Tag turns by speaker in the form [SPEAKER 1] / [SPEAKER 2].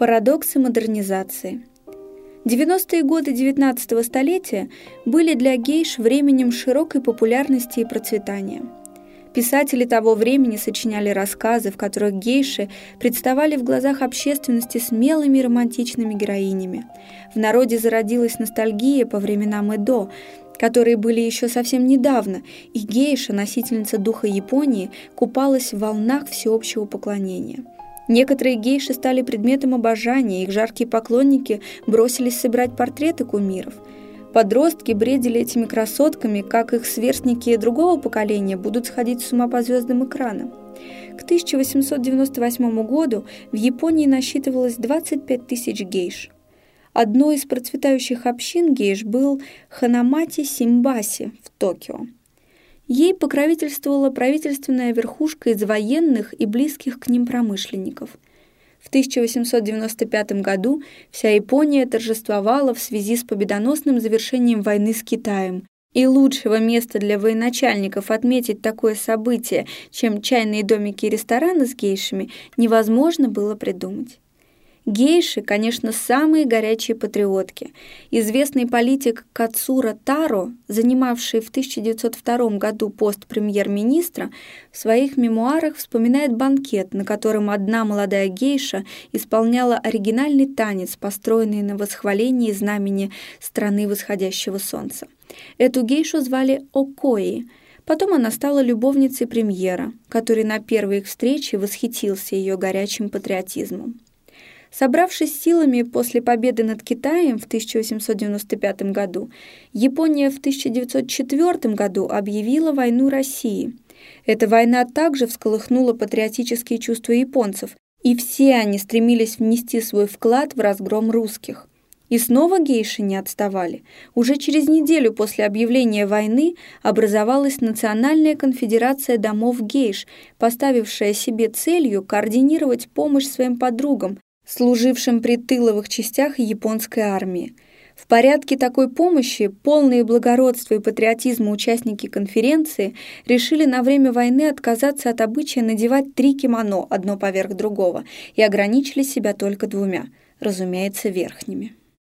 [SPEAKER 1] Парадоксы модернизации. 90-е годы 19 столетия были для гейш временем широкой популярности и процветания. Писатели того времени сочиняли рассказы, в которых гейши представали в глазах общественности смелыми и романтичными героинями. В народе зародилась ностальгия по временам Эдо, которые были еще совсем недавно, и гейша, носительница духа Японии, купалась в волнах всеобщего поклонения – Некоторые гейши стали предметом обожания, их жаркие поклонники бросились собирать портреты кумиров. Подростки бредили этими красотками, как их сверстники другого поколения будут сходить с ума по звездным экранам. К 1898 году в Японии насчитывалось 25 тысяч гейш. Одной из процветающих общин гейш был Ханамати Симбаси в Токио. Ей покровительствовала правительственная верхушка из военных и близких к ним промышленников. В 1895 году вся Япония торжествовала в связи с победоносным завершением войны с Китаем. И лучшего места для военачальников отметить такое событие, чем чайные домики и рестораны с гейшами, невозможно было придумать. Гейши, конечно, самые горячие патриотки. Известный политик Кацура Таро, занимавший в 1902 году пост премьер-министра, в своих мемуарах вспоминает банкет, на котором одна молодая гейша исполняла оригинальный танец, построенный на восхвалении знамени страны восходящего солнца. Эту гейшу звали Окои – Потом она стала любовницей премьера, который на первой их встрече восхитился ее горячим патриотизмом. Собравшись силами после победы над Китаем в 1895 году, Япония в 1904 году объявила войну России. Эта война также всколыхнула патриотические чувства японцев, и все они стремились внести свой вклад в разгром русских. И снова гейши не отставали. Уже через неделю после объявления войны образовалась Национальная конфедерация домов гейш, поставившая себе целью координировать помощь своим подругам, служившим при тыловых частях японской армии. В порядке такой помощи полные благородства и патриотизма участники конференции решили на время войны отказаться от обычая надевать три кимоно одно поверх другого и ограничили себя только двумя, разумеется, верхними.